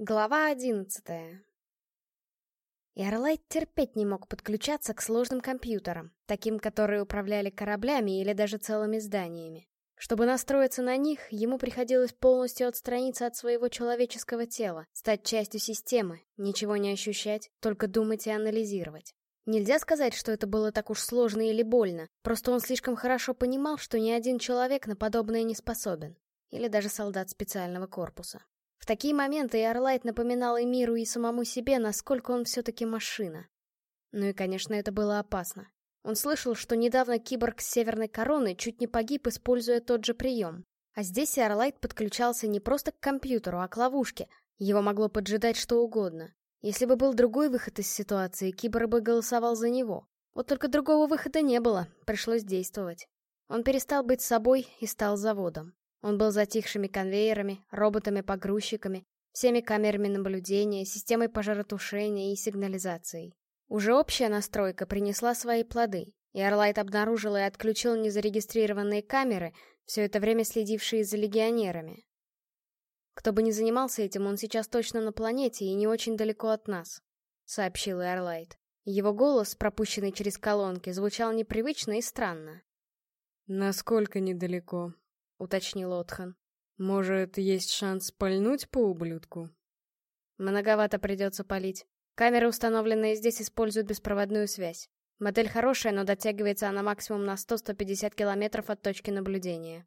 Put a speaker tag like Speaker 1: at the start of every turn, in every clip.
Speaker 1: Глава одиннадцатая. Эрлайт терпеть не мог подключаться к сложным компьютерам, таким, которые управляли кораблями или даже целыми зданиями. Чтобы настроиться на них, ему приходилось полностью отстраниться от своего человеческого тела, стать частью системы, ничего не ощущать, только думать и анализировать. Нельзя сказать, что это было так уж сложно или больно, просто он слишком хорошо понимал, что ни один человек на подобное не способен. Или даже солдат специального корпуса. В такие моменты Эрлайт напоминал и миру, и самому себе, насколько он все-таки машина. Ну и, конечно, это было опасно. Он слышал, что недавно киборг с Северной Короны чуть не погиб, используя тот же прием. А здесь Эрлайт подключался не просто к компьютеру, а к ловушке. Его могло поджидать что угодно. Если бы был другой выход из ситуации, киборг бы голосовал за него. Вот только другого выхода не было, пришлось действовать. Он перестал быть собой и стал заводом. Он был затихшими конвейерами, роботами-погрузчиками, всеми камерами наблюдения, системой пожаротушения и сигнализацией. Уже общая настройка принесла свои плоды, и Орлайт обнаружил и отключил незарегистрированные камеры, все это время следившие за легионерами. «Кто бы ни занимался этим, он сейчас точно на планете и не очень далеко от нас», — сообщил Эрлайт. Его голос, пропущенный через колонки, звучал непривычно и странно.
Speaker 2: «Насколько недалеко?» — уточнил Отхан. «Может, есть шанс пальнуть по ублюдку?»
Speaker 1: «Многовато придется палить. Камеры, установленные здесь, используют беспроводную связь. Модель хорошая, но дотягивается она максимум на 100-150 километров от точки наблюдения».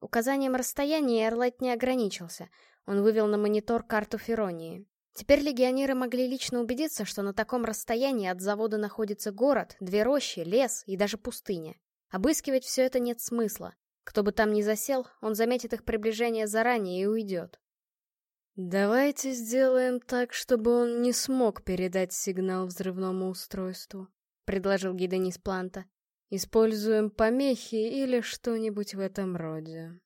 Speaker 1: Указанием расстояния Эрлайт не ограничился. Он вывел на монитор карту Феронии. Теперь легионеры могли лично убедиться, что на таком расстоянии от завода находится город, две рощи, лес и даже пустыня. Обыскивать все это нет смысла. Кто бы там ни засел, он заметит их приближение заранее и уйдет.
Speaker 2: «Давайте сделаем так, чтобы он не смог передать сигнал взрывному устройству», — предложил Гиденис Планта. «Используем помехи или что-нибудь в этом роде».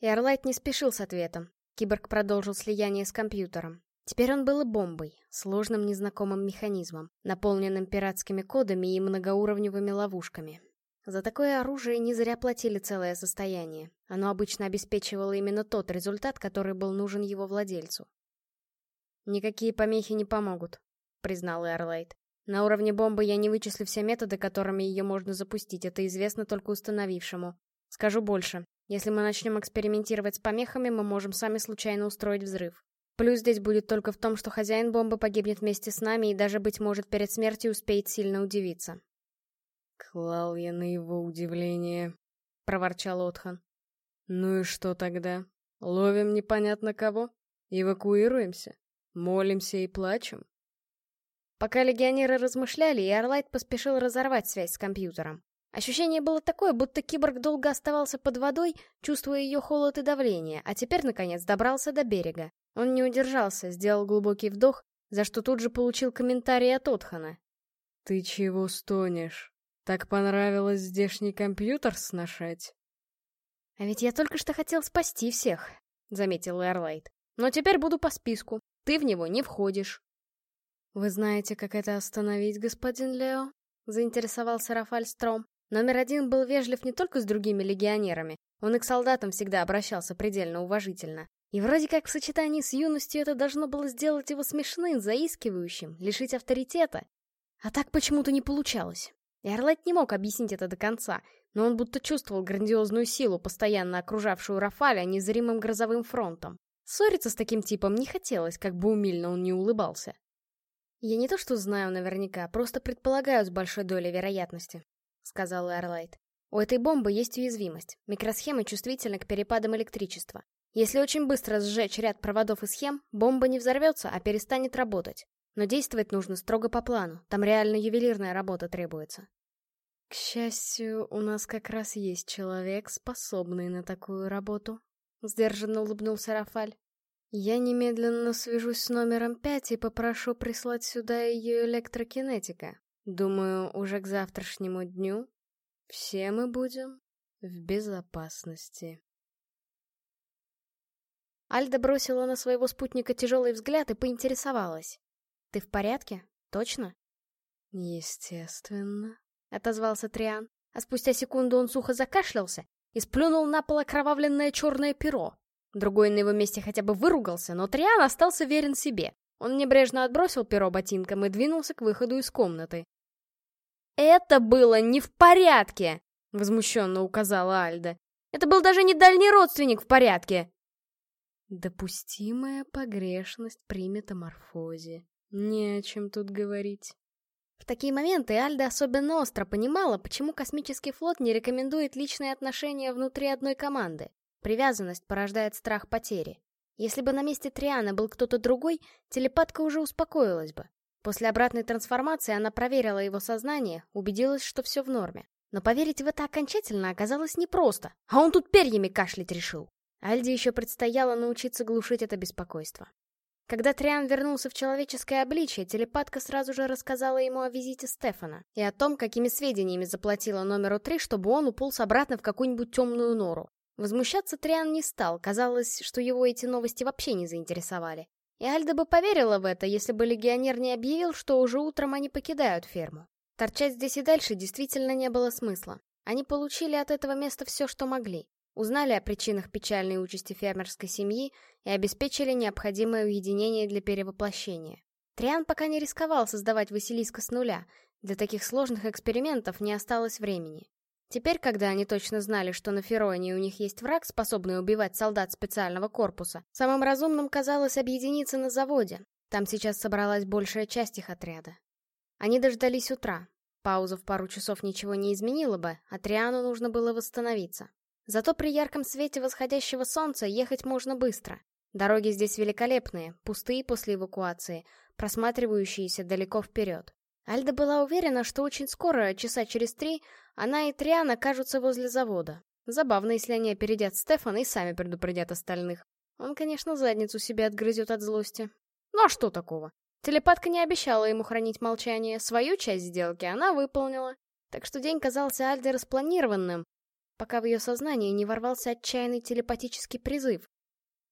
Speaker 1: И Орлайт не спешил с ответом. Киборг продолжил слияние с компьютером. Теперь он был и бомбой, сложным незнакомым механизмом, наполненным пиратскими кодами и многоуровневыми ловушками. За такое оружие не зря платили целое состояние. Оно обычно обеспечивало именно тот результат, который был нужен его владельцу. «Никакие помехи не помогут», — признал Эрлайт. «На уровне бомбы я не вычислю все методы, которыми ее можно запустить, это известно только установившему. Скажу больше. Если мы начнем экспериментировать с помехами, мы можем сами случайно устроить взрыв. Плюс здесь будет только в том, что хозяин бомбы погибнет вместе с нами и даже, быть может, перед смертью успеет сильно удивиться.
Speaker 2: «Клал я на его удивление», — проворчал Отхан. «Ну и что тогда? Ловим непонятно кого? Эвакуируемся? Молимся и плачем?»
Speaker 1: Пока легионеры размышляли, и Орлайт поспешил разорвать связь с компьютером. Ощущение было такое, будто киборг долго оставался под водой, чувствуя ее холод и давление, а теперь, наконец, добрался до берега. Он не удержался, сделал глубокий вдох, за что тут же получил комментарий от Отхана.
Speaker 2: «Ты чего стонешь? Так понравилось здешний компьютер сношать?
Speaker 1: А ведь я только что хотел спасти всех, заметил Эрлайт. Но теперь буду по списку. Ты в него не входишь.
Speaker 2: Вы знаете, как это остановить, господин Лео? Заинтересовался Рафаль Стром.
Speaker 1: Номер один был вежлив не только с другими легионерами, он и к солдатам всегда обращался предельно уважительно. И вроде как в сочетании с юностью это должно было сделать его смешным, заискивающим, лишить авторитета. А так почему-то не получалось. Эрлайт не мог объяснить это до конца, но он будто чувствовал грандиозную силу, постоянно окружавшую Рафаля незримым грозовым фронтом. Ссориться с таким типом не хотелось, как бы умильно он не улыбался. «Я не то что знаю наверняка, просто предполагаю с большой долей вероятности», — сказал Эрлайт. «У этой бомбы есть уязвимость. Микросхемы чувствительны к перепадам электричества. Если очень быстро сжечь ряд проводов и схем, бомба не взорвется, а перестанет работать. Но действовать нужно строго по плану, там реально ювелирная работа требуется.
Speaker 2: К счастью, у нас как раз есть человек, способный на такую работу. Сдержанно улыбнулся Рафаль. Я немедленно свяжусь с номером пять и попрошу прислать сюда ее электрокинетика. Думаю, уже к завтрашнему дню все мы будем в безопасности.
Speaker 1: Альда бросила на своего спутника тяжелый взгляд и поинтересовалась. «Ты в порядке? Точно?»
Speaker 2: «Естественно», —
Speaker 1: отозвался Триан. А спустя секунду он сухо закашлялся и сплюнул на пол окровавленное черное перо. Другой на его месте хотя бы выругался, но Триан остался верен себе. Он небрежно отбросил перо ботинком и двинулся к выходу из комнаты. «Это было не в порядке!» — возмущенно указала Альда. «Это был даже не дальний родственник в порядке!»
Speaker 2: Допустимая погрешность при метаморфозе. Не о чем тут говорить.
Speaker 1: В такие моменты Альда особенно остро понимала, почему космический флот не рекомендует личные отношения внутри одной команды. Привязанность порождает страх потери. Если бы на месте Триана был кто-то другой, телепатка уже успокоилась бы. После обратной трансформации она проверила его сознание, убедилась, что все в норме. Но поверить в это окончательно оказалось непросто, а он тут перьями кашлять решил. Альде еще предстояло научиться глушить это беспокойство. Когда Триан вернулся в человеческое обличие, телепатка сразу же рассказала ему о визите Стефана и о том, какими сведениями заплатила номеру три, чтобы он уполз обратно в какую-нибудь темную нору. Возмущаться Триан не стал, казалось, что его эти новости вообще не заинтересовали. И Альда бы поверила в это, если бы легионер не объявил, что уже утром они покидают ферму. Торчать здесь и дальше действительно не было смысла. Они получили от этого места все, что могли. Узнали о причинах печальной участи фермерской семьи и обеспечили необходимое уединение для перевоплощения. Триан пока не рисковал создавать Василиска с нуля, для таких сложных экспериментов не осталось времени. Теперь, когда они точно знали, что на Фероне у них есть враг, способный убивать солдат специального корпуса, самым разумным казалось объединиться на заводе. Там сейчас собралась большая часть их отряда. Они дождались утра. Пауза в пару часов ничего не изменила бы, а Триану нужно было восстановиться. Зато при ярком свете восходящего солнца ехать можно быстро. Дороги здесь великолепные, пустые после эвакуации, просматривающиеся далеко вперед. Альда была уверена, что очень скоро, часа через три, она и Триан окажутся возле завода. Забавно, если они опередят Стефана и сами предупредят остальных. Он, конечно, задницу себе отгрызет от злости. Ну а что такого? Телепатка не обещала ему хранить молчание, свою часть сделки она выполнила. Так что день казался Альде распланированным, пока в ее сознание не ворвался отчаянный телепатический призыв.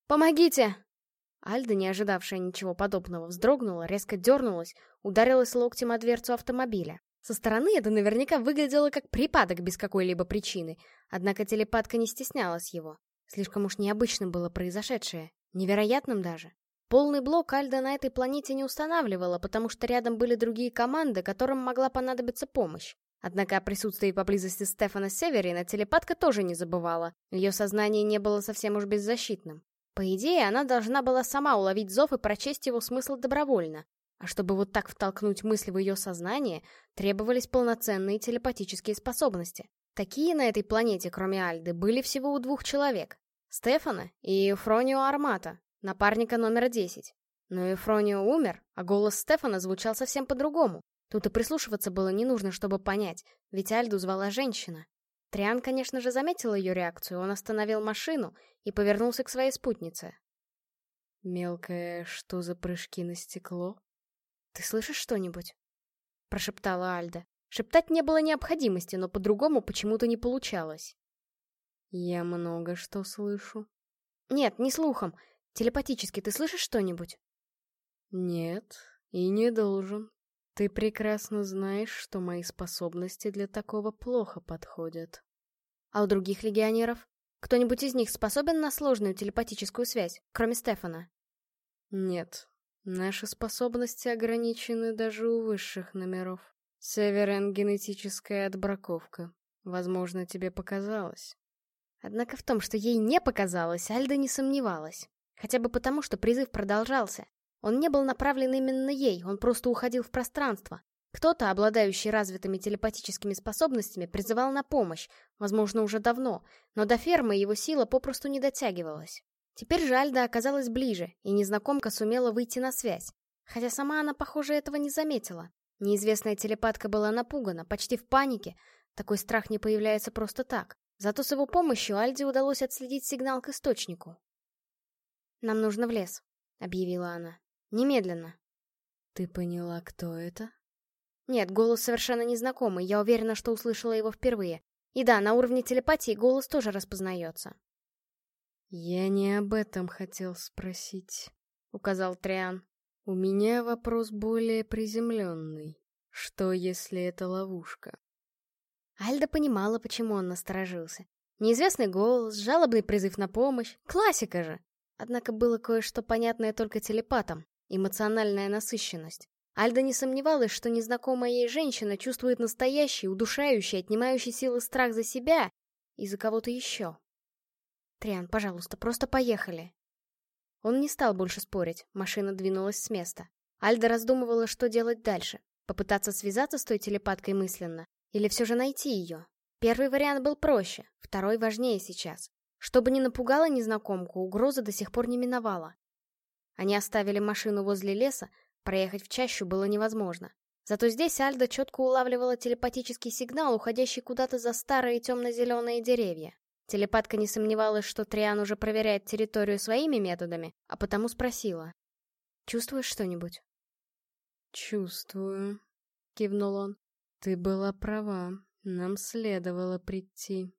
Speaker 1: «Помогите!» Альда, не ожидавшая ничего подобного, вздрогнула, резко дернулась, ударилась локтем о дверцу автомобиля. Со стороны это наверняка выглядело как припадок без какой-либо причины, однако телепатка не стеснялась его. Слишком уж необычным было произошедшее, невероятным даже. Полный блок Альда на этой планете не устанавливала, потому что рядом были другие команды, которым могла понадобиться помощь. Однако о присутствии поблизости Стефана Северина телепатка тоже не забывала. Ее сознание не было совсем уж беззащитным. По идее, она должна была сама уловить зов и прочесть его смысл добровольно. А чтобы вот так втолкнуть мысли в ее сознание, требовались полноценные телепатические способности. Такие на этой планете, кроме Альды, были всего у двух человек. Стефана и Ефронио Армата, напарника номера 10. Но Ефронио умер, а голос Стефана звучал совсем по-другому. Тут и прислушиваться было не нужно, чтобы понять, ведь Альду звала женщина. Триан, конечно же, заметил ее реакцию, он остановил машину и повернулся к своей спутнице.
Speaker 2: «Мелкая, что за прыжки на стекло?»
Speaker 1: «Ты слышишь что-нибудь?» — прошептала Альда. Шептать не было необходимости, но по-другому почему-то не получалось.
Speaker 2: «Я много что слышу».
Speaker 1: «Нет, не слухом. Телепатически ты слышишь что-нибудь?»
Speaker 2: «Нет, и не должен. Ты прекрасно знаешь, что мои способности для такого плохо подходят.
Speaker 1: А у других легионеров? Кто-нибудь из них способен на сложную телепатическую связь, кроме Стефана?
Speaker 2: Нет. Наши способности ограничены даже у высших номеров. Северен — генетическая отбраковка. Возможно, тебе показалось.
Speaker 1: Однако в том, что ей не показалось, Альда не сомневалась. Хотя бы потому, что призыв продолжался. Он не был направлен именно ей, он просто уходил в пространство. Кто-то, обладающий развитыми телепатическими способностями, призывал на помощь, возможно, уже давно, но до фермы его сила попросту не дотягивалась. Теперь же Альда оказалась ближе, и незнакомка сумела выйти на связь. Хотя сама она, похоже, этого не заметила. Неизвестная телепатка была напугана, почти в панике. Такой страх не появляется просто так. Зато с его помощью Альде удалось отследить сигнал к источнику. «Нам нужно в лес», — объявила она. Немедленно.
Speaker 2: Ты поняла, кто это?
Speaker 1: Нет, голос совершенно незнакомый, я уверена, что услышала его впервые. И да, на уровне телепатии голос тоже распознается.
Speaker 2: «Я не об этом хотел спросить», — указал Триан. «У меня вопрос более приземленный. Что, если это ловушка?»
Speaker 1: Альда понимала, почему он насторожился. Неизвестный голос, жалобный призыв на помощь. Классика же. Однако было кое-что понятное только телепатам. Эмоциональная насыщенность. Альда не сомневалась, что незнакомая ей женщина чувствует настоящий, удушающий, отнимающий силы страх за себя и за кого-то еще. «Триан, пожалуйста, просто поехали». Он не стал больше спорить, машина двинулась с места. Альда раздумывала, что делать дальше. Попытаться связаться с той телепаткой мысленно? Или все же найти ее? Первый вариант был проще, второй важнее сейчас. Чтобы не напугала незнакомку, угроза до сих пор не миновала. Они оставили машину возле леса, проехать в чащу было невозможно. Зато здесь Альда четко улавливала телепатический сигнал, уходящий куда-то за старые темно-зеленые деревья. Телепатка не сомневалась, что Триан уже проверяет территорию своими методами, а потому спросила. «Чувствуешь что-нибудь?»
Speaker 2: «Чувствую», — кивнул он. «Ты была права. Нам следовало прийти.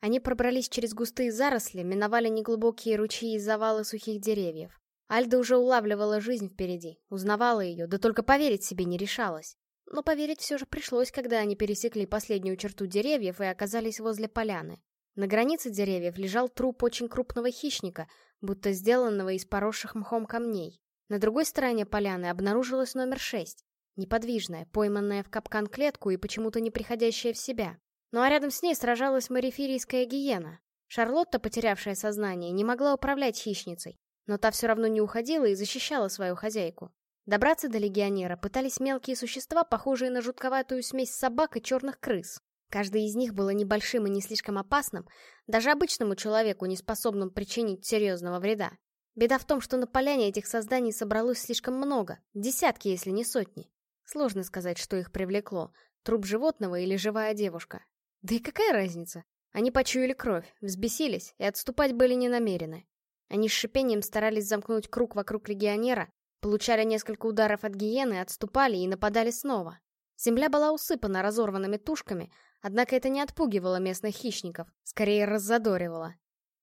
Speaker 1: Они пробрались через густые заросли, миновали неглубокие ручьи и завалы сухих деревьев. Альда уже улавливала жизнь впереди, узнавала ее, да только поверить себе не решалась. Но поверить все же пришлось, когда они пересекли последнюю черту деревьев и оказались возле поляны. На границе деревьев лежал труп очень крупного хищника, будто сделанного из поросших мхом камней. На другой стороне поляны обнаружилась номер шесть. Неподвижная, пойманная в капкан клетку и почему-то не приходящая в себя. Ну а рядом с ней сражалась марифирийская гиена. Шарлотта, потерявшая сознание, не могла управлять хищницей, но та все равно не уходила и защищала свою хозяйку. Добраться до легионера пытались мелкие существа, похожие на жутковатую смесь собак и черных крыс. Каждый из них было небольшим и не слишком опасным, даже обычному человеку, не способным причинить серьезного вреда. Беда в том, что на поляне этих созданий собралось слишком много, десятки, если не сотни. Сложно сказать, что их привлекло, труп животного или живая девушка. Да и какая разница? Они почуяли кровь, взбесились и отступать были не намерены. Они с шипением старались замкнуть круг вокруг легионера, получали несколько ударов от гиены, отступали и нападали снова. Земля была усыпана разорванными тушками, однако это не отпугивало местных хищников, скорее раззадоривало.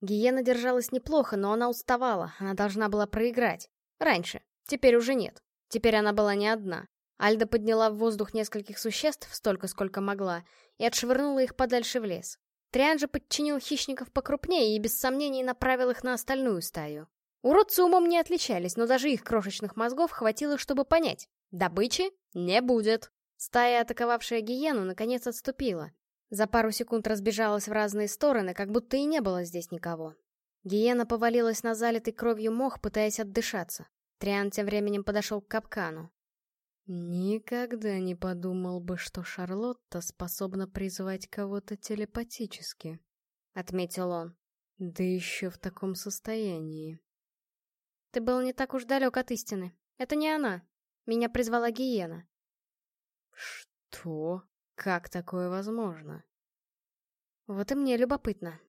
Speaker 1: Гиена держалась неплохо, но она уставала, она должна была проиграть. Раньше, теперь уже нет. Теперь она была не одна. Альда подняла в воздух нескольких существ, столько, сколько могла, и отшвырнула их подальше в лес. Триан же подчинил хищников покрупнее и без сомнений направил их на остальную стаю. Уродцы умом не отличались, но даже их крошечных мозгов хватило, чтобы понять. Добычи не будет. Стая, атаковавшая гиену, наконец отступила. За пару секунд разбежалась в разные стороны, как будто и не было здесь никого. Гиена повалилась на залитый кровью мох, пытаясь отдышаться. Триан тем временем подошел к капкану.
Speaker 2: Никогда не подумал бы, что Шарлотта способна призвать кого-то телепатически, отметил он. Да еще в таком состоянии.
Speaker 1: Ты был не так уж далек от истины. Это не она. Меня призвала Гиена.
Speaker 2: Что? Как такое возможно?
Speaker 1: Вот и мне любопытно.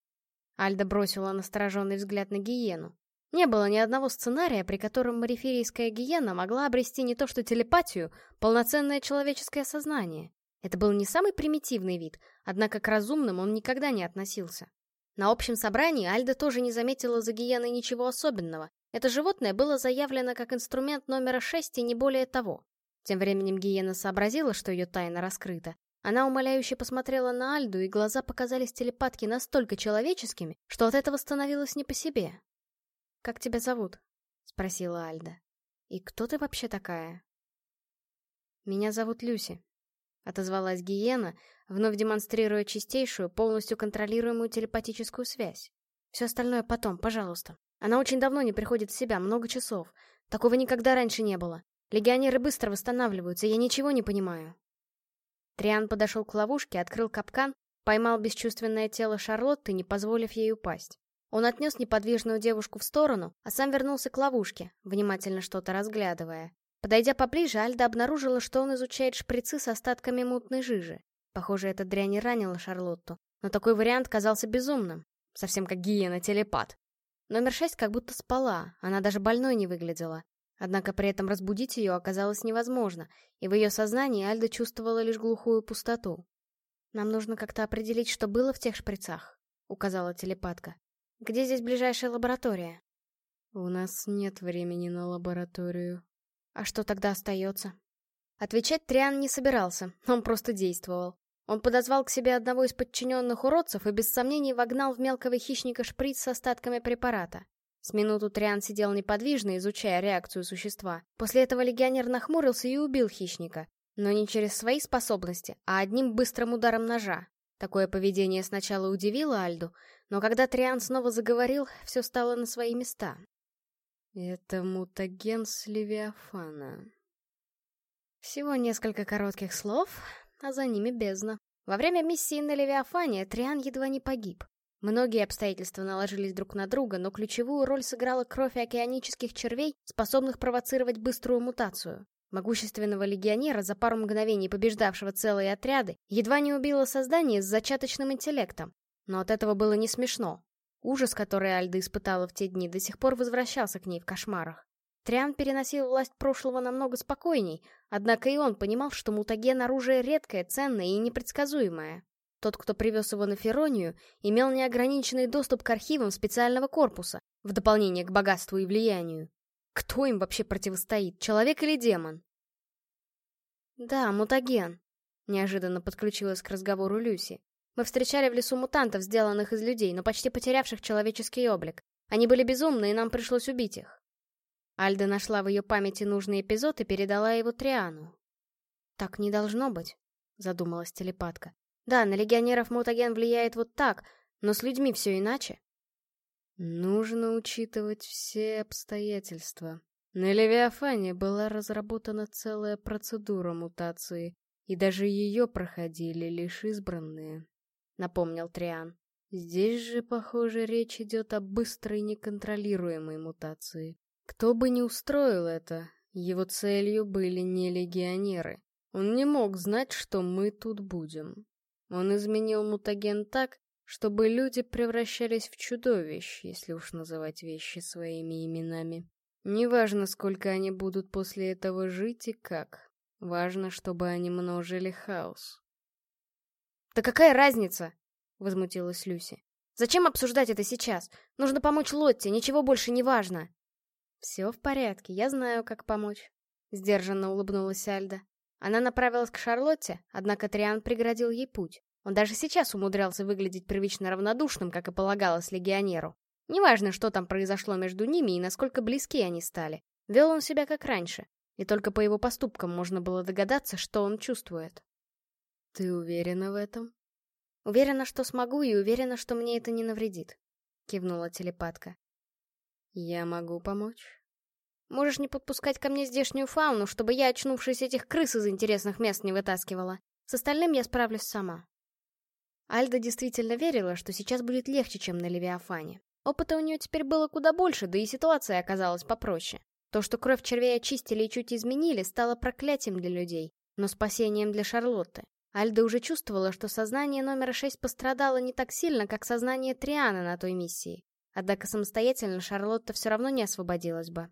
Speaker 1: Альда бросила настороженный взгляд на Гиену. Не было ни одного сценария, при котором мариферийская гиена могла обрести не то что телепатию, полноценное человеческое сознание. Это был не самый примитивный вид, однако к разумным он никогда не относился. На общем собрании Альда тоже не заметила за гиеной ничего особенного. Это животное было заявлено как инструмент номера 6 и не более того. Тем временем гиена сообразила, что ее тайна раскрыта. Она умоляюще посмотрела на Альду, и глаза показались телепатки настолько человеческими, что от этого становилось не по себе. «Как тебя зовут?» — спросила Альда. «И кто ты вообще такая?» «Меня зовут Люси», — отозвалась Гиена, вновь демонстрируя чистейшую, полностью контролируемую телепатическую связь. «Все остальное потом, пожалуйста. Она очень давно не приходит в себя, много часов. Такого никогда раньше не было. Легионеры быстро восстанавливаются, я ничего не понимаю». Триан подошел к ловушке, открыл капкан, поймал бесчувственное тело Шарлотты, не позволив ей упасть. Он отнес неподвижную девушку в сторону, а сам вернулся к ловушке, внимательно что-то разглядывая. Подойдя поближе, Альда обнаружила, что он изучает шприцы с остатками мутной жижи. Похоже, эта дрянь не ранила Шарлотту, но такой вариант казался безумным. Совсем как гиена-телепат. Номер шесть как будто спала, она даже больной не выглядела. Однако при этом разбудить ее оказалось невозможно, и в ее сознании Альда чувствовала лишь глухую пустоту. «Нам нужно как-то определить, что было в тех шприцах», — указала телепатка. Где здесь ближайшая лаборатория?
Speaker 2: У нас нет времени на лабораторию.
Speaker 1: А что тогда остается? Отвечать Триан не собирался, он просто действовал. Он подозвал к себе одного из подчиненных уродцев и без сомнений вогнал в мелкого хищника шприц с остатками препарата. С минуту Триан сидел неподвижно, изучая реакцию существа. После этого легионер нахмурился и убил хищника. Но не через свои способности, а одним быстрым ударом ножа. Такое поведение сначала удивило Альду, но когда Триан снова заговорил, все стало на свои места.
Speaker 2: «Это мутаген с Левиафана».
Speaker 1: Всего несколько коротких слов, а за ними бездна. Во время миссии на Левиафане Триан едва не погиб. Многие обстоятельства наложились друг на друга, но ключевую роль сыграла кровь океанических червей, способных провоцировать быструю мутацию. Могущественного легионера, за пару мгновений побеждавшего целые отряды, едва не убило создание с зачаточным интеллектом. Но от этого было не смешно. Ужас, который Альда испытала в те дни, до сих пор возвращался к ней в кошмарах. Триан переносил власть прошлого намного спокойней, однако и он понимал, что мутаген — оружие редкое, ценное и непредсказуемое. Тот, кто привез его на Феронию, имел неограниченный доступ к архивам специального корпуса, в дополнение к богатству и влиянию. Кто им вообще противостоит, человек или демон? «Да, мутаген», — неожиданно подключилась к разговору Люси. «Мы встречали в лесу мутантов, сделанных из людей, но почти потерявших человеческий облик. Они были безумны, и нам пришлось убить их». Альда нашла в ее памяти нужный эпизод и передала его Триану. «Так не должно быть», — задумалась телепатка. «Да, на легионеров мутаген влияет вот так, но с людьми все иначе».
Speaker 2: «Нужно учитывать все обстоятельства. На Левиафане была разработана целая процедура мутации, и даже ее проходили лишь избранные», — напомнил Триан. «Здесь же, похоже, речь идет о быстрой неконтролируемой мутации. Кто бы ни устроил это, его целью были не легионеры. Он не мог знать, что мы тут будем. Он изменил мутаген так, чтобы люди превращались в чудовищ, если уж называть вещи своими именами. Неважно, сколько они будут после этого жить и как. Важно, чтобы они множили хаос.
Speaker 1: «Да какая разница?» — возмутилась Люси. «Зачем обсуждать это сейчас? Нужно помочь Лотте, ничего больше не важно». «Все в порядке, я знаю, как помочь», — сдержанно улыбнулась Альда. Она направилась к Шарлотте, однако Триан преградил ей путь. Он даже сейчас умудрялся выглядеть привычно равнодушным, как и полагалось легионеру. Неважно, что там произошло между ними и насколько близки они стали. Вел он себя как раньше, и только по его поступкам можно было догадаться, что он чувствует.
Speaker 2: «Ты уверена в этом?»
Speaker 1: «Уверена, что смогу, и уверена, что мне это не навредит», — кивнула телепатка.
Speaker 2: «Я могу помочь?»
Speaker 1: «Можешь не подпускать ко мне здешнюю фауну, чтобы я, очнувшись этих крыс из интересных мест, не вытаскивала. С остальным я справлюсь сама». Альда действительно верила, что сейчас будет легче, чем на Левиафане. Опыта у нее теперь было куда больше, да и ситуация оказалась попроще. То, что кровь червей очистили и чуть изменили, стало проклятием для людей, но спасением для Шарлотты. Альда уже чувствовала, что сознание номера 6 пострадало не так сильно, как сознание Триана на той миссии. Однако самостоятельно Шарлотта все равно не освободилась бы.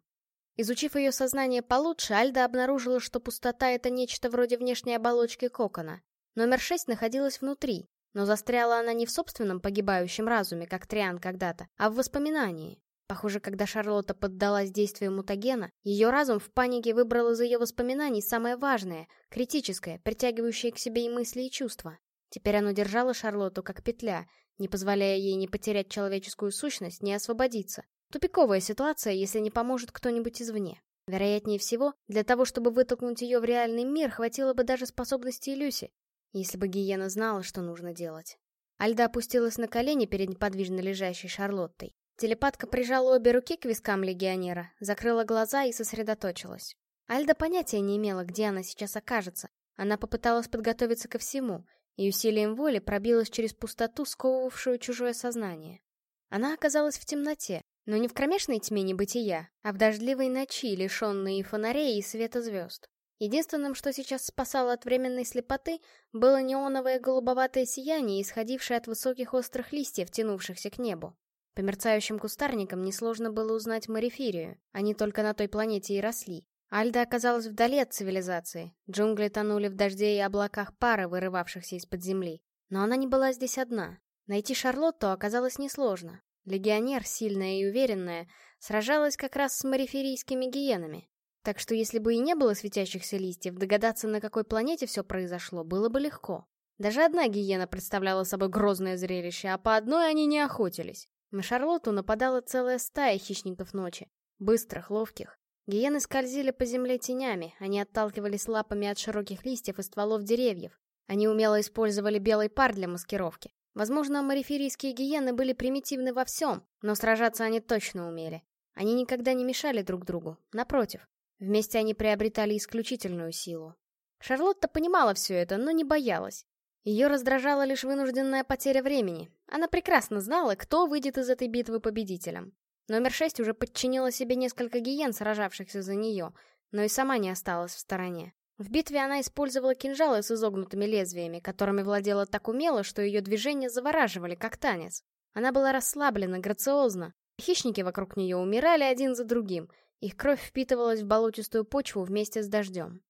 Speaker 1: Изучив ее сознание получше, Альда обнаружила, что пустота — это нечто вроде внешней оболочки кокона. Номер шесть находилась внутри, но застряла она не в собственном погибающем разуме, как Триан когда-то, а в воспоминании. Похоже, когда Шарлотта поддалась действию мутагена, ее разум в панике выбрал из ее воспоминаний самое важное, критическое, притягивающее к себе и мысли, и чувства. Теперь оно держало Шарлотту как петля, не позволяя ей не потерять человеческую сущность, не освободиться. Тупиковая ситуация, если не поможет кто-нибудь извне. Вероятнее всего, для того, чтобы вытолкнуть ее в реальный мир, хватило бы даже способности Люси, если бы Гиена знала, что нужно делать. Альда опустилась на колени перед неподвижно лежащей Шарлоттой. Телепатка прижала обе руки к вискам легионера, закрыла глаза и сосредоточилась. Альда понятия не имела, где она сейчас окажется. Она попыталась подготовиться ко всему, и усилием воли пробилась через пустоту, сковывавшую чужое сознание. Она оказалась в темноте, но не в кромешной тьме небытия, а в дождливой ночи, лишенной и фонарей, и света звезд. Единственным, что сейчас спасало от временной слепоты, было неоновое голубоватое сияние, исходившее от высоких острых листьев, тянувшихся к небу. По мерцающим кустарникам несложно было узнать Марифирию, они только на той планете и росли. Альда оказалась вдали от цивилизации. Джунгли тонули в дожде и облаках пары, вырывавшихся из-под земли. Но она не была здесь одна. Найти Шарлотту оказалось несложно. Легионер, сильная и уверенная, сражалась как раз с мариферийскими гиенами. Так что если бы и не было светящихся листьев, догадаться, на какой планете все произошло, было бы легко. Даже одна гиена представляла собой грозное зрелище, а по одной они не охотились. На Шарлотту нападала целая стая хищников ночи. Быстрых, ловких. Гиены скользили по земле тенями, они отталкивались лапами от широких листьев и стволов деревьев. Они умело использовали белый пар для маскировки. Возможно, мариферийские гиены были примитивны во всем, но сражаться они точно умели. Они никогда не мешали друг другу, напротив. Вместе они приобретали исключительную силу. Шарлотта понимала все это, но не боялась. Ее раздражала лишь вынужденная потеря времени. Она прекрасно знала, кто выйдет из этой битвы победителем. Номер шесть уже подчинила себе несколько гиен, сражавшихся за нее, но и сама не осталась в стороне. В битве она использовала кинжалы с изогнутыми лезвиями, которыми владела так умело, что ее движения завораживали, как танец. Она была расслаблена, грациозна. Хищники вокруг нее умирали один за другим. Их кровь впитывалась в болотистую почву вместе с дождем.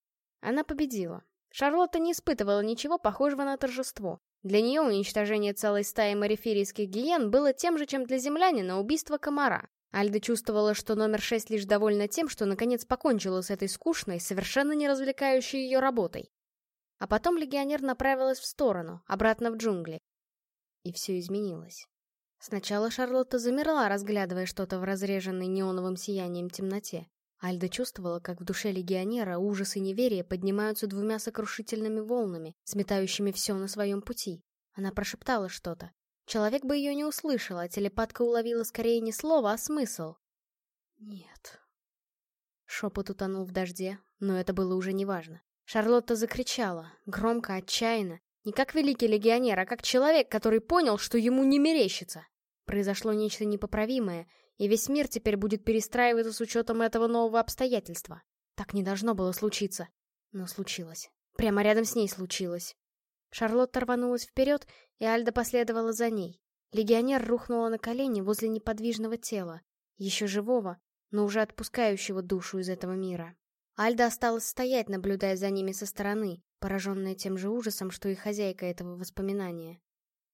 Speaker 1: Она победила. Шарлотта не испытывала ничего похожего на торжество. Для нее уничтожение целой стаи мариферийских гиен было тем же, чем для землянина убийство комара. Альда чувствовала, что номер шесть лишь довольна тем, что наконец покончила с этой скучной, совершенно не развлекающей ее работой. А потом легионер направилась в сторону, обратно в джунгли. И все изменилось. Сначала Шарлотта замерла, разглядывая что-то в разреженной неоновым сиянием темноте. Альда чувствовала, как в душе легионера ужас и неверие поднимаются двумя сокрушительными волнами, сметающими все на своем пути. Она прошептала что-то. Человек бы ее не услышал, а телепатка уловила скорее не слово, а смысл. «Нет». Шепот утонул в дожде, но это было уже неважно. Шарлотта закричала, громко, отчаянно, не как великий легионер, а как человек, который понял, что ему не мерещится. Произошло нечто непоправимое, и весь мир теперь будет перестраиваться с учетом этого нового обстоятельства. Так не должно было случиться. Но случилось. Прямо рядом с ней случилось. Шарлотта рванулась вперед, и Альда последовала за ней. Легионер рухнула на колени возле неподвижного тела, еще живого, но уже отпускающего душу из этого мира. Альда осталась стоять, наблюдая за ними со стороны, пораженная тем же ужасом, что и хозяйка этого воспоминания.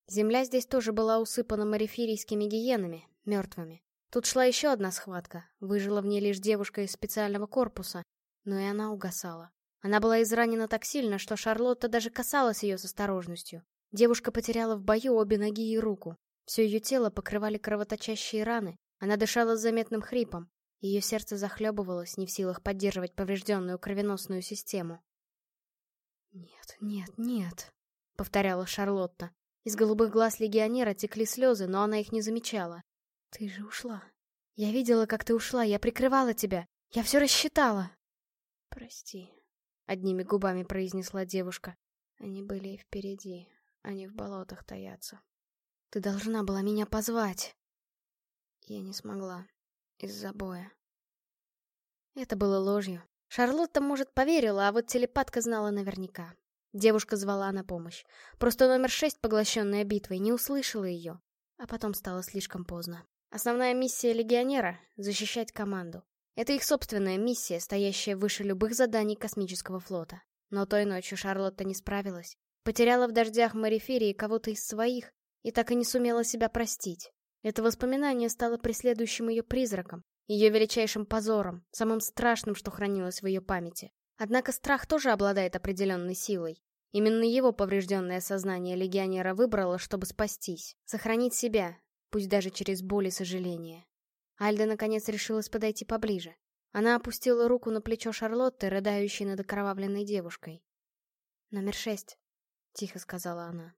Speaker 1: Земля здесь тоже была усыпана марифирийскими гиенами, мертвыми. Тут шла еще одна схватка, выжила в ней лишь девушка из специального корпуса, но и она угасала. Она была изранена так сильно, что Шарлотта даже касалась ее с осторожностью. Девушка потеряла в бою обе ноги и руку. Все ее тело покрывали кровоточащие раны. Она дышала с заметным хрипом. Ее сердце захлебывалось, не в силах поддерживать поврежденную кровеносную систему. «Нет, нет, нет», — повторяла Шарлотта. Из голубых глаз легионера текли слезы, но она их не замечала. «Ты же ушла. Я видела, как ты ушла, я прикрывала тебя. Я все рассчитала». «Прости», Одними губами произнесла девушка. Они были впереди. Они в болотах таятся. Ты должна была меня позвать. Я не смогла. Из-за боя. Это было ложью. Шарлотта, может, поверила, а вот телепатка знала наверняка. Девушка звала на помощь. Просто номер шесть, поглощенная битвой, не услышала ее. А потом стало слишком поздно. Основная миссия легионера — защищать команду. Это их собственная миссия, стоящая выше любых заданий космического флота. Но той ночью Шарлотта не справилась. Потеряла в дождях Мариферии кого-то из своих и так и не сумела себя простить. Это воспоминание стало преследующим ее призраком, ее величайшим позором, самым страшным, что хранилось в ее памяти. Однако страх тоже обладает определенной силой. Именно его поврежденное сознание легионера выбрало, чтобы спастись, сохранить себя, пусть даже через боль и сожаление. Альда наконец решилась подойти поближе. Она опустила руку на плечо Шарлотты, рыдающей над окровавленной девушкой. «Номер шесть», — тихо сказала она.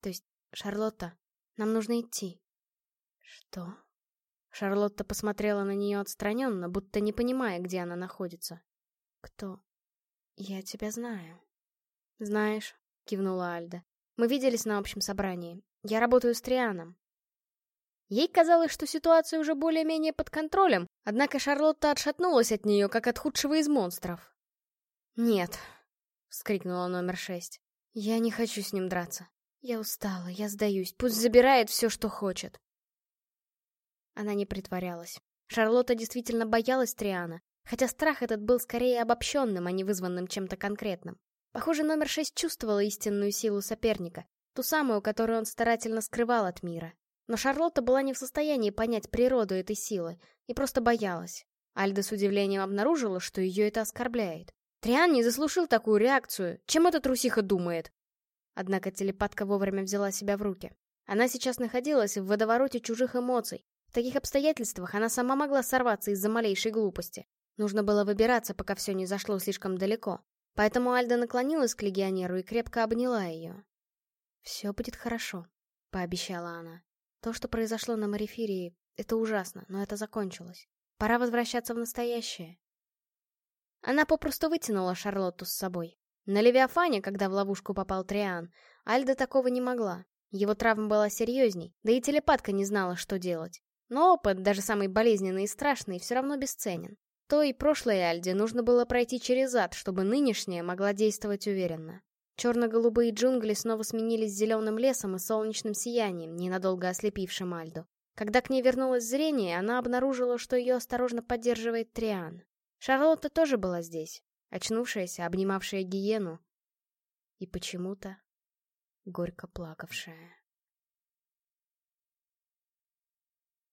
Speaker 1: «То есть, Шарлотта, нам нужно идти». «Что?» Шарлотта посмотрела на нее отстраненно, будто не понимая, где она находится. «Кто?» «Я тебя знаю». «Знаешь», — кивнула Альда. «Мы виделись на общем собрании. Я работаю с Трианом. Ей казалось, что ситуация уже более-менее под контролем, однако Шарлотта отшатнулась от нее, как от худшего из монстров. «Нет», — вскрикнула номер шесть, — «я не хочу с ним драться. Я устала, я сдаюсь, пусть забирает все, что хочет». Она не притворялась. Шарлотта действительно боялась Триана, хотя страх этот был скорее обобщенным, а не вызванным чем-то конкретным. Похоже, номер шесть чувствовала истинную силу соперника, ту самую, которую он старательно скрывал от мира. Но Шарлотта была не в состоянии понять природу этой силы и просто боялась. Альда с удивлением обнаружила, что ее это оскорбляет. Триан не заслужил такую реакцию. Чем эта трусиха думает? Однако телепатка вовремя взяла себя в руки. Она сейчас находилась в водовороте чужих эмоций. В таких обстоятельствах она сама могла сорваться из-за малейшей глупости. Нужно было выбираться, пока все не зашло слишком далеко. Поэтому Альда наклонилась к легионеру и крепко обняла ее. «Все будет хорошо», — пообещала она. «То, что произошло на Марифирии, это ужасно, но это закончилось. Пора возвращаться в настоящее». Она попросту вытянула Шарлотту с собой. На Левиафане, когда в ловушку попал Триан, Альда такого не могла. Его травма была серьезней, да и телепатка не знала, что делать. Но опыт, даже самый болезненный и страшный, все равно бесценен. То и прошлой Альде нужно было пройти через ад, чтобы нынешняя могла действовать уверенно. Черно-голубые джунгли снова сменились зеленым лесом и солнечным сиянием, ненадолго ослепившим Альду. Когда к ней вернулось зрение, она обнаружила, что ее осторожно поддерживает Триан. Шарлотта тоже была здесь, очнувшаяся, обнимавшая гиену. И почему-то горько плакавшая.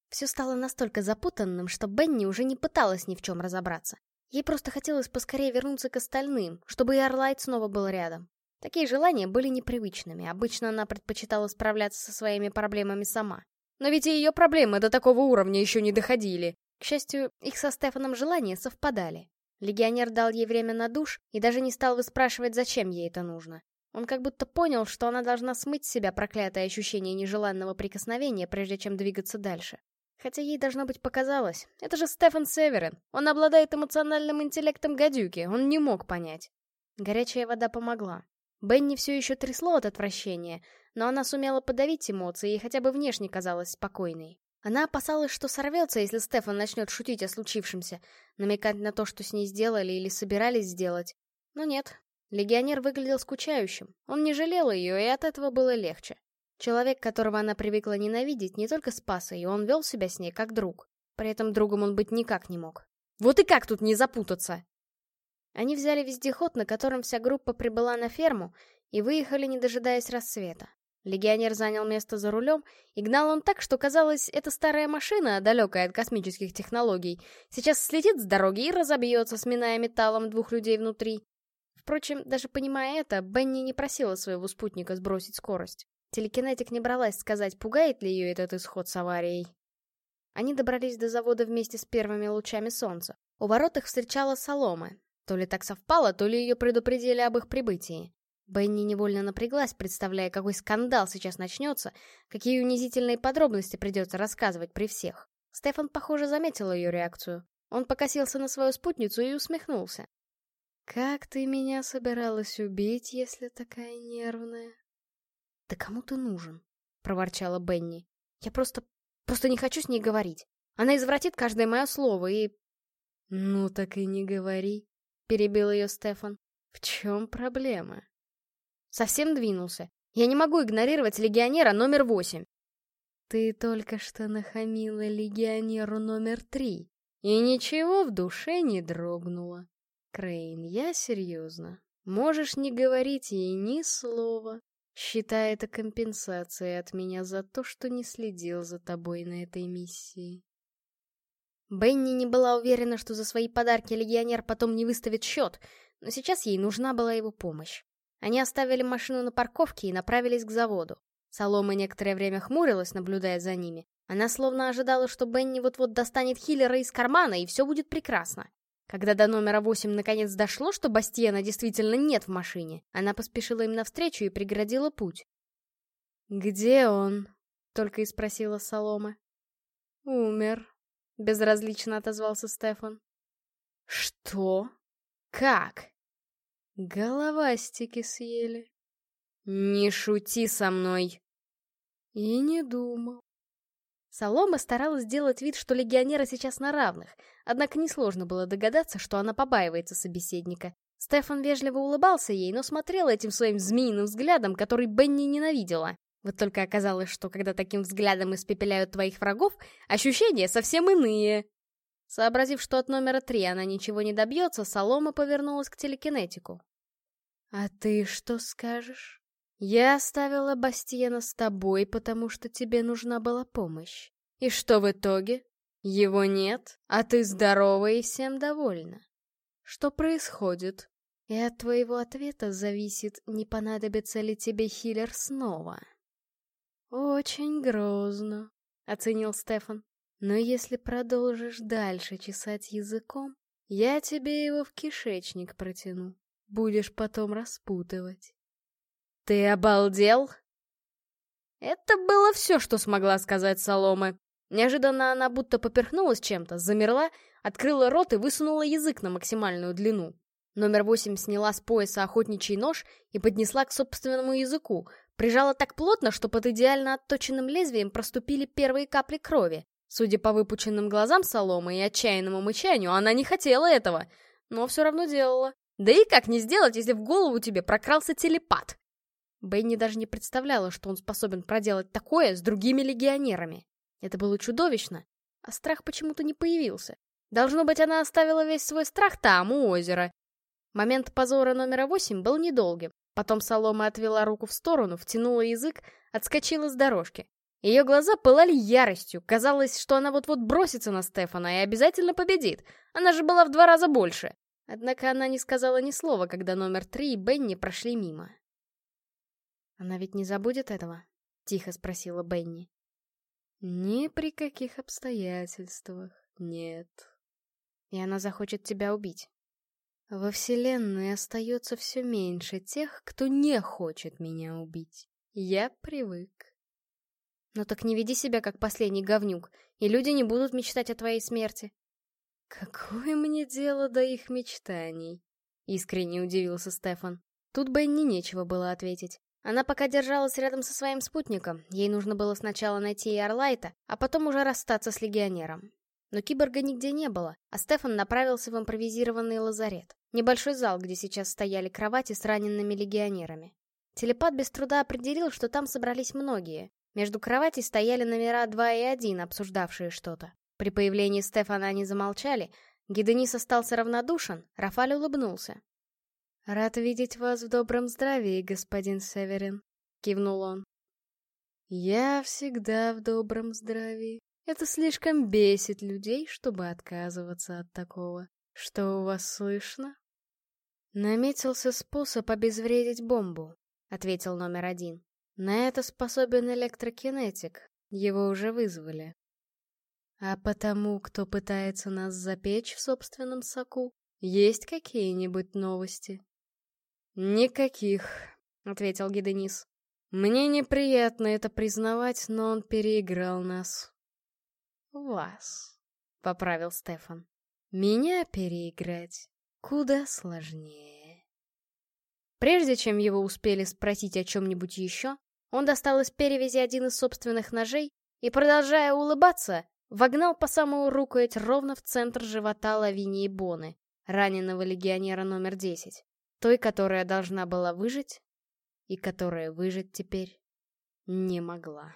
Speaker 1: Все стало настолько запутанным, что Бенни уже не пыталась ни в чем разобраться. Ей просто хотелось поскорее вернуться к остальным, чтобы и Орлайт снова был рядом. Такие желания были непривычными, обычно она предпочитала справляться со своими проблемами сама. Но ведь и ее проблемы до такого уровня еще не доходили. К счастью, их со Стефаном желания совпадали. Легионер дал ей время на душ и даже не стал выспрашивать, зачем ей это нужно. Он как будто понял, что она должна смыть с себя проклятое ощущение нежеланного прикосновения, прежде чем двигаться дальше. Хотя ей должно быть показалось. Это же Стефан Северин. Он обладает эмоциональным интеллектом гадюки, он не мог понять. Горячая вода помогла. Бенни все еще трясло от отвращения, но она сумела подавить эмоции и хотя бы внешне казалась спокойной. Она опасалась, что сорвется, если Стефан начнет шутить о случившемся, намекать на то, что с ней сделали или собирались сделать. Но нет, легионер выглядел скучающим. Он не жалел ее, и от этого было легче. Человек, которого она привыкла ненавидеть, не только спас ее, он вел себя с ней как друг. При этом другом он быть никак не мог. Вот и как тут не запутаться? Они взяли вездеход, на котором вся группа прибыла на ферму, и выехали, не дожидаясь рассвета. Легионер занял место за рулем, и гнал он так, что казалось, эта старая машина, далекая от космических технологий, сейчас слетит с дороги и разобьется, сминая металлом двух людей внутри. Впрочем, даже понимая это, Бенни не просила своего спутника сбросить скорость. Телекинетик не бралась сказать, пугает ли ее этот исход с аварией. Они добрались до завода вместе с первыми лучами солнца. У ворот их встречала Солома. То ли так совпало, то ли ее предупредили об их прибытии. Бенни невольно напряглась, представляя, какой скандал сейчас начнется, какие унизительные подробности придется рассказывать при всех. Стефан, похоже, заметил ее реакцию. Он покосился на свою спутницу и усмехнулся. «Как ты меня собиралась убить, если такая нервная?» «Да кому ты нужен?» — проворчала Бенни. «Я просто... просто не хочу с ней говорить. Она извратит каждое мое слово и...» «Ну так и не говори», — перебил ее Стефан. «В чем проблема?» Совсем двинулся. Я не могу игнорировать легионера номер восемь. Ты только что нахамила легионеру номер три. И ничего в душе не дрогнуло. Крейн, я серьезно. Можешь не говорить ей ни слова. Считай это компенсацией от меня за то, что не следил за тобой на этой миссии. Бенни не была уверена, что за свои подарки легионер потом не выставит счет, но сейчас ей нужна была его помощь. Они оставили машину на парковке и направились к заводу. Солома некоторое время хмурилась, наблюдая за ними. Она словно ожидала, что Бенни вот-вот достанет Хиллера из кармана, и все будет прекрасно. Когда до номера восемь наконец дошло, что Бастиена действительно нет в машине, она поспешила им навстречу и преградила путь. «Где он?» — только и спросила Солома. «Умер», — безразлично отозвался Стефан. «Что? Как?» «Головастики съели». «Не шути со мной!» «И не думал. Солома старалась сделать вид, что легионера сейчас на равных, однако несложно было догадаться, что она побаивается собеседника. Стефан вежливо улыбался ей, но смотрел этим своим змеиным взглядом, который Бенни ненавидела. Вот только оказалось, что когда таким взглядом испепеляют твоих врагов, ощущения совсем иные. Сообразив, что от номера три она ничего не добьется, Солома повернулась к телекинетику. «А ты что скажешь?» Я оставила Бастиена с тобой, потому что тебе нужна была помощь. И что в итоге? Его нет, а ты здорова и всем довольна. Что происходит? И от твоего ответа зависит, не понадобится ли тебе хиллер снова. Очень грозно, оценил Стефан. Но если продолжишь дальше чесать языком, я тебе его в кишечник протяну. Будешь потом распутывать.
Speaker 2: Ты обалдел? Это было все, что смогла сказать Соломы. Неожиданно она будто поперхнулась чем-то, замерла, открыла рот и высунула язык на максимальную длину. Номер восемь сняла с пояса охотничий нож и поднесла к собственному языку, прижала так плотно, что под идеально отточенным лезвием проступили первые капли крови. Судя по выпученным глазам Соломы и отчаянному мычанию, она не хотела этого, но все равно делала. Да и как не сделать, если в голову тебе прокрался телепат? Бенни даже не представляла, что он способен проделать такое с другими легионерами. Это было чудовищно, а страх почему-то не появился. Должно быть, она оставила весь свой страх там, у озера. Момент позора номера восемь был недолгим. Потом Солома отвела руку в сторону, втянула язык, отскочила с дорожки. Ее глаза пылали яростью. Казалось, что она вот-вот бросится на Стефана и обязательно победит. Она же была в два раза больше. Однако она не сказала ни слова, когда номер три и Бенни прошли мимо.
Speaker 1: «Она ведь не забудет этого?» — тихо спросила Бенни.
Speaker 2: «Ни при каких обстоятельствах, нет».
Speaker 1: «И она захочет тебя убить?»
Speaker 2: «Во Вселенной остается все меньше тех, кто не хочет меня убить. Я привык».
Speaker 1: «Ну так не веди себя как последний говнюк, и люди не будут мечтать о твоей смерти».
Speaker 2: «Какое мне дело до их мечтаний?» — искренне удивился Стефан. Тут Бенни нечего было ответить. Она пока держалась рядом со своим спутником, ей нужно было сначала найти Иорлайта, а потом уже расстаться с легионером. Но киборга нигде не было, а Стефан направился в импровизированный лазарет. Небольшой зал, где сейчас стояли кровати с ранеными легионерами. Телепат без труда определил, что там собрались многие. Между кроватей стояли номера 2 и 1, обсуждавшие что-то. При появлении Стефана они замолчали, Гиденис остался равнодушен, Рафаль улыбнулся.
Speaker 1: «Рад видеть вас в добром здравии, господин Северин», — кивнул он.
Speaker 2: «Я всегда в добром здравии. Это слишком бесит людей, чтобы отказываться от такого. Что у вас слышно?»
Speaker 1: «Наметился способ обезвредить бомбу», — ответил номер один. «На это способен электрокинетик. Его уже вызвали».
Speaker 2: «А потому, кто пытается нас запечь в собственном соку, есть какие-нибудь новости?»
Speaker 1: «Никаких», — ответил Гиденис. «Мне неприятно это признавать, но он переиграл нас».
Speaker 2: «Вас», — поправил Стефан. «Меня переиграть куда сложнее».
Speaker 1: Прежде чем его успели спросить о чем-нибудь еще, он достал из перевязи один из собственных ножей и, продолжая улыбаться, вогнал по самую рукоять ровно в центр живота Лавинии Боны, раненого легионера номер десять. Той, которая должна была выжить, и которая выжить теперь не могла.